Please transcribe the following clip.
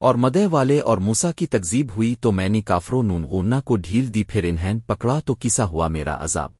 اور مدے والے اور موسا کی تکزیب ہوئی تو میں نے کافروں نون غورنا کو ڈھیل دی، پھر انہیں پکڑا تو کسا ہوا میرا عذاب۔